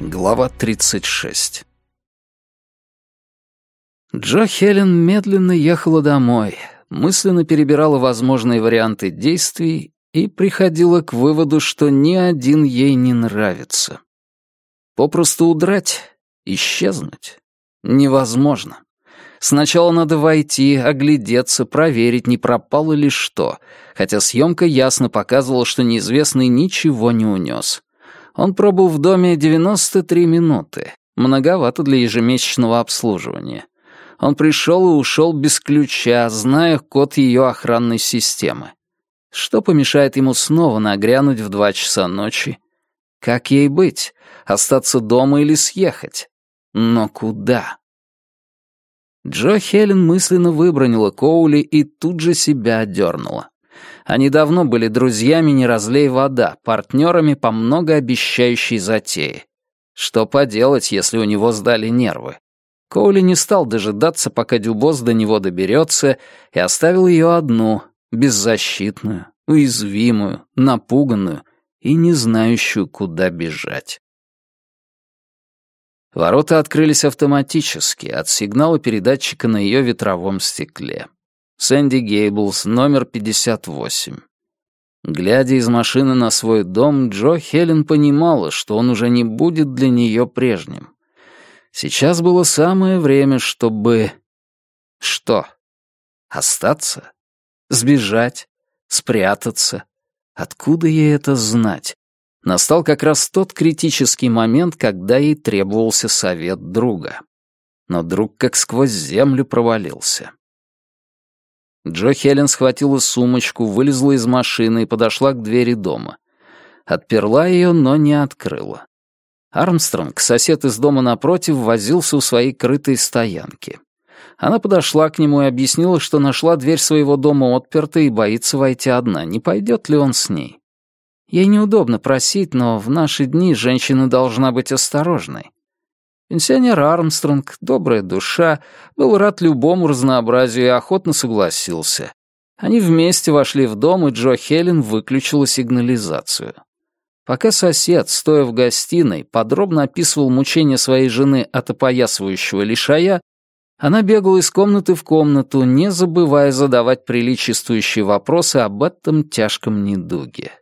Глава 36 Джо Хелен медленно ехала домой, мысленно перебирала возможные варианты действий и приходила к выводу, что ни один ей не нравится. Попросту удрать, исчезнуть невозможно. Сначала надо войти, оглядеться, проверить, не пропало ли что, хотя съемка ясно показывала, что неизвестный ничего не унес. Он пробыл в доме 93 минуты, многовато для ежемесячного обслуживания. Он пришел и ушел без ключа, зная код ее охранной системы. Что помешает ему снова нагрянуть в два часа ночи? Как ей быть? Остаться дома или съехать? Но куда? Джо Хелен мысленно выбронила Коули и тут же себя одернула. Они давно были друзьями «Не разлей вода», партнерами по многообещающей затее. Что поделать, если у него сдали нервы? Коули не стал дожидаться, пока Дюбос до него доберется, и оставил ее одну, беззащитную, уязвимую, напуганную и не знающую, куда бежать. Ворота открылись автоматически от сигнала передатчика на ее ветровом стекле. Сэнди Гейблс, номер 58. Глядя из машины на свой дом, Джо Хелен понимала, что он уже не будет для нее прежним. Сейчас было самое время, чтобы... Что? Остаться? Сбежать? Спрятаться? Откуда ей это знать? Настал как раз тот критический момент, когда ей требовался совет друга. Но друг как сквозь землю провалился. Джо Хелен схватила сумочку, вылезла из машины и подошла к двери дома. Отперла ее, но не открыла. Армстронг, сосед из дома напротив, возился у своей крытой стоянки. Она подошла к нему и объяснила, что нашла дверь своего дома отпертой и боится войти одна, не пойдет ли он с ней. Ей неудобно просить, но в наши дни женщина должна быть осторожной. Пенсионер Армстронг, добрая душа, был рад любому разнообразию и охотно согласился. Они вместе вошли в дом, и Джо Хелен выключила сигнализацию. Пока сосед, стоя в гостиной, подробно описывал мучения своей жены от опоясывающего лишая, она бегала из комнаты в комнату, не забывая задавать приличествующие вопросы об этом тяжком недуге.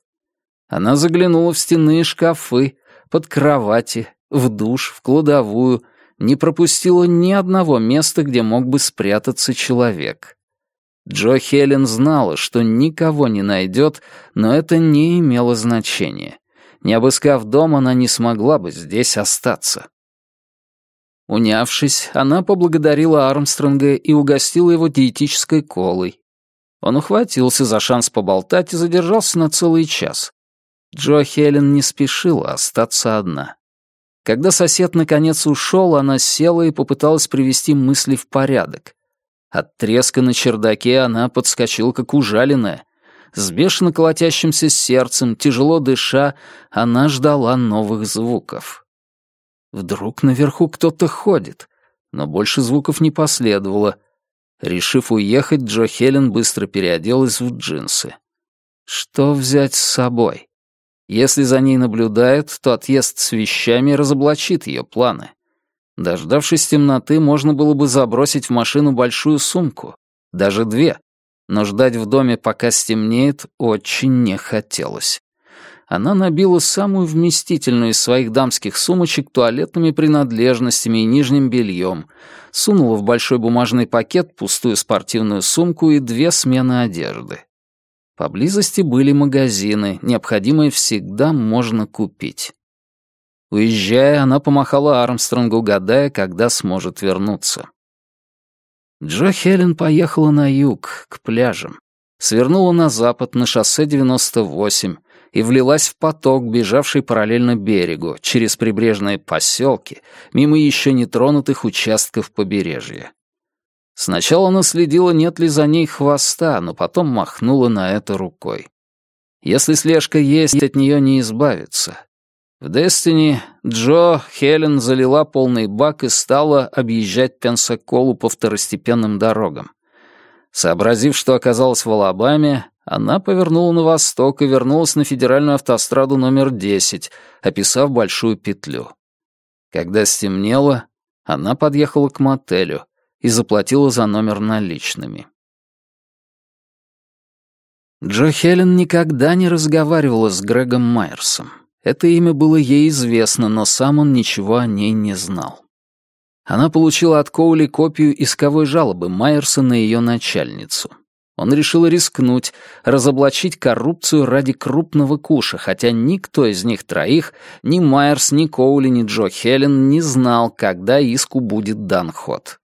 Она заглянула в стенные шкафы, под кровати, в душ, в кладовую, не пропустила ни одного места, где мог бы спрятаться человек. Джо Хелен знала, что никого не найдет, но это не имело значения. Не обыскав дом, она не смогла бы здесь остаться. Унявшись, она поблагодарила Армстронга и угостила его диетической колой. Он ухватился за шанс поболтать и задержался на целый час. Джо Хелен не спешила остаться одна. Когда сосед наконец ушел, она села и попыталась привести мысли в порядок. От треска на чердаке она подскочила, как ужаленная. С бешено колотящимся сердцем, тяжело дыша, она ждала новых звуков. Вдруг наверху кто-то ходит, но больше звуков не последовало. Решив уехать, Джо Хелен быстро переоделась в джинсы. Что взять с собой? Если за ней наблюдают, то отъезд с вещами разоблачит ее планы. Дождавшись темноты, можно было бы забросить в машину большую сумку, даже две, но ждать в доме, пока стемнеет, очень не хотелось. Она набила самую вместительную из своих дамских сумочек туалетными принадлежностями и нижним бельем, сунула в большой бумажный пакет пустую спортивную сумку и две смены одежды. Поблизости были магазины, необходимые всегда можно купить. Уезжая, она помахала Армстронгу, гадая, когда сможет вернуться. Джо Хелен поехала на юг, к пляжам. Свернула на запад, на шоссе 98, и влилась в поток, бежавший параллельно берегу, через прибрежные поселки, мимо еще не тронутых участков побережья. Сначала она следила, нет ли за ней хвоста, но потом махнула на это рукой. Если слежка есть, от нее не избавиться. В Дестини Джо Хелен залила полный бак и стала объезжать Пенсаколу по второстепенным дорогам. Сообразив, что оказалась в Алабаме, Она повернула на восток и вернулась на федеральную автостраду номер 10, описав большую петлю. Когда стемнело, она подъехала к мотелю и заплатила за номер наличными. Джо Хелен никогда не разговаривала с Грегом Майерсом. Это имя было ей известно, но сам он ничего о ней не знал. Она получила от Коули копию исковой жалобы Майерса на ее начальницу. Он решил рискнуть, разоблачить коррупцию ради крупного куша, хотя никто из них троих, ни Майерс, ни Коули, ни Джо Хелен, не знал, когда иску будет дан ход.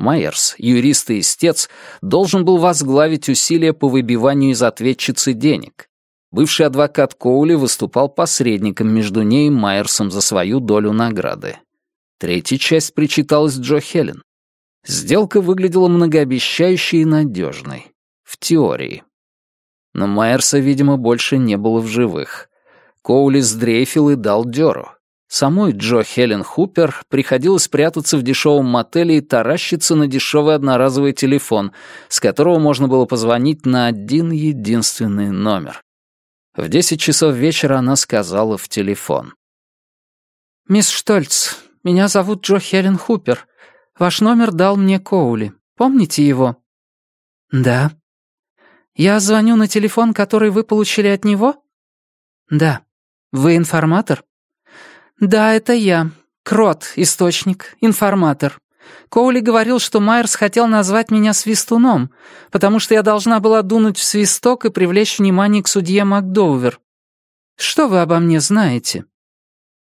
Майерс, юрист и истец, должен был возглавить усилия по выбиванию из ответчицы денег. Бывший адвокат Коули выступал посредником между ней и Майерсом за свою долю награды. Третья часть причиталась Джо Хелен. Сделка выглядела многообещающей и надежной. В теории. Но Майерса, видимо, больше не было в живых. Коули сдрейфил и дал дёру. Самой Джо Хелен Хупер приходилось прятаться в дешевом мотеле и таращиться на дешевый одноразовый телефон, с которого можно было позвонить на один единственный номер. В десять часов вечера она сказала в телефон. «Мисс Штольц, меня зовут Джо Хелен Хупер. Ваш номер дал мне Коули. Помните его?» «Да». «Я звоню на телефон, который вы получили от него?» «Да». «Вы информатор?» «Да, это я. Крот, источник, информатор. Коули говорил, что Майерс хотел назвать меня свистуном, потому что я должна была дунуть в свисток и привлечь внимание к судье Макдоувер. Что вы обо мне знаете?»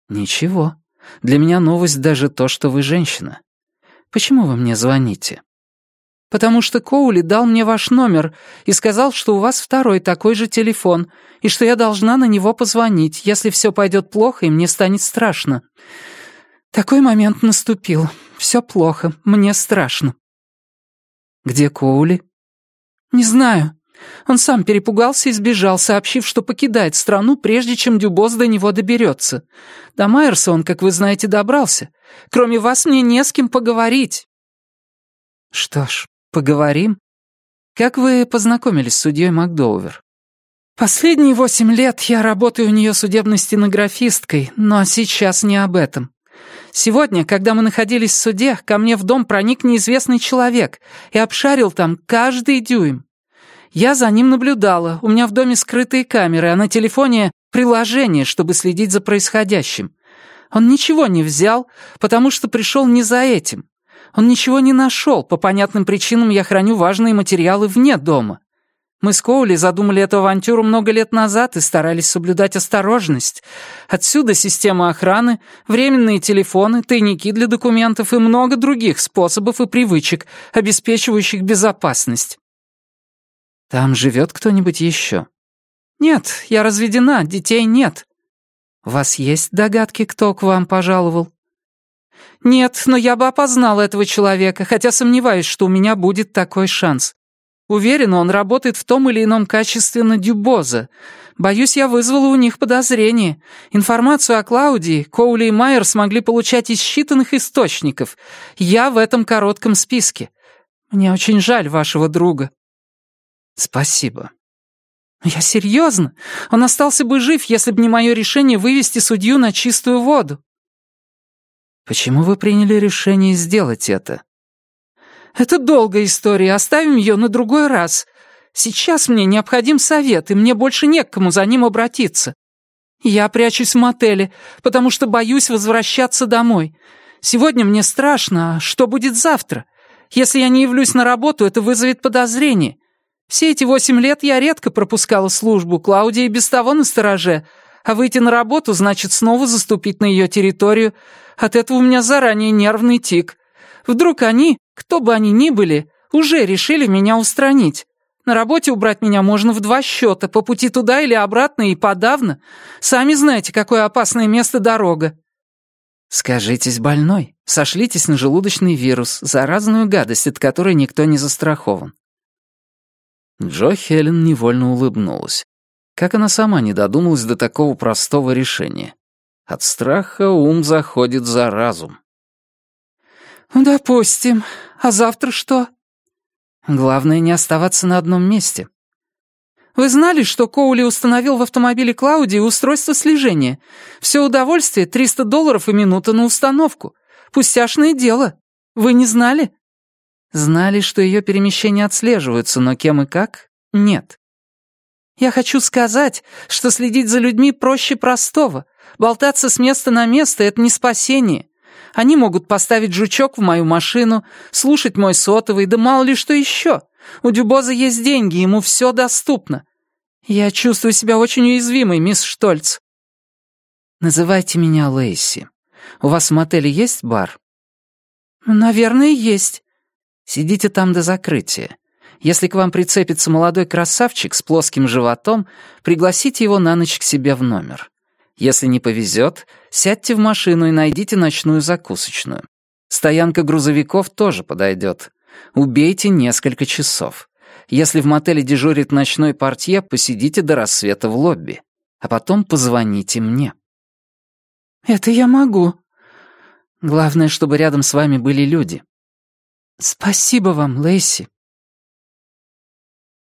«Ничего. Для меня новость даже то, что вы женщина. Почему вы мне звоните?» Потому что Коули дал мне ваш номер и сказал, что у вас второй такой же телефон, и что я должна на него позвонить, если все пойдет плохо и мне станет страшно. Такой момент наступил. Все плохо, мне страшно. Где Коули? Не знаю. Он сам перепугался и сбежал, сообщив, что покидает страну, прежде чем Дюбос до него доберется. До Майерса он, как вы знаете, добрался. Кроме вас мне не с кем поговорить. Что ж, Поговорим? Как вы познакомились с судьей Макдоувер? Последние восемь лет я работаю у нее судебной стенографисткой, но сейчас не об этом. Сегодня, когда мы находились в суде, ко мне в дом проник неизвестный человек и обшарил там каждый дюйм. Я за ним наблюдала, у меня в доме скрытые камеры, а на телефоне приложение, чтобы следить за происходящим. Он ничего не взял, потому что пришел не за этим. Он ничего не нашел, по понятным причинам я храню важные материалы вне дома. Мы с Коули задумали эту авантюру много лет назад и старались соблюдать осторожность. Отсюда система охраны, временные телефоны, тайники для документов и много других способов и привычек, обеспечивающих безопасность. Там живет кто-нибудь еще? Нет, я разведена, детей нет. У вас есть догадки, кто к вам пожаловал? «Нет, но я бы опознал этого человека, хотя сомневаюсь, что у меня будет такой шанс. Уверена, он работает в том или ином качестве на Дюбоза. Боюсь, я вызвала у них подозрение. Информацию о Клаудии Коули и Майер смогли получать из считанных источников. Я в этом коротком списке. Мне очень жаль вашего друга». «Спасибо», «Я серьезно? Он остался бы жив, если бы не мое решение вывести судью на чистую воду». Почему вы приняли решение сделать это? Это долгая история, оставим ее на другой раз. Сейчас мне необходим совет, и мне больше не к кому за ним обратиться. Я прячусь в мотеле, потому что боюсь возвращаться домой. Сегодня мне страшно, а что будет завтра? Если я не явлюсь на работу, это вызовет подозрение. Все эти восемь лет я редко пропускала службу, Клаудия и без того на стороже, а выйти на работу значит снова заступить на ее территорию, от этого у меня заранее нервный тик. Вдруг они, кто бы они ни были, уже решили меня устранить. На работе убрать меня можно в два счета, по пути туда или обратно и подавно. Сами знаете, какое опасное место дорога. Скажитесь больной, сошлитесь на желудочный вирус, заразную гадость, от которой никто не застрахован. Джо Хелен невольно улыбнулась. Как она сама не додумалась до такого простого решения. От страха ум заходит за разум. «Допустим. А завтра что?» «Главное, не оставаться на одном месте». Вы знали, что Коули установил в автомобиле Клауди устройство слежения? Все удовольствие — 300 долларов и минута на установку. Пустяшное дело. Вы не знали?» Знали, что ее перемещения отслеживаются, но кем и как — нет. «Я хочу сказать, что следить за людьми проще простого. Болтаться с места на место — это не спасение. Они могут поставить жучок в мою машину, слушать мой сотовый, да мало ли что еще. У Дюбоза есть деньги, ему все доступно. «Я чувствую себя очень уязвимой, мисс Штольц». «Называйте меня Лейси. У вас в мотеле есть бар?» «Наверное, есть». «Сидите там до закрытия. Если к вам прицепится молодой красавчик с плоским животом, пригласите его на ночь к себе в номер. Если не повезет, сядьте в машину и найдите ночную закусочную. Стоянка грузовиков тоже подойдет. Убейте несколько часов. Если в мотеле дежурит ночной портье, посидите до рассвета в лобби, а потом позвоните мне». «Это я могу». «Главное, чтобы рядом с вами были люди». «Спасибо вам, Лейси».